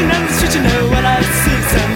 walking down the you know what I see.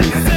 Yeah.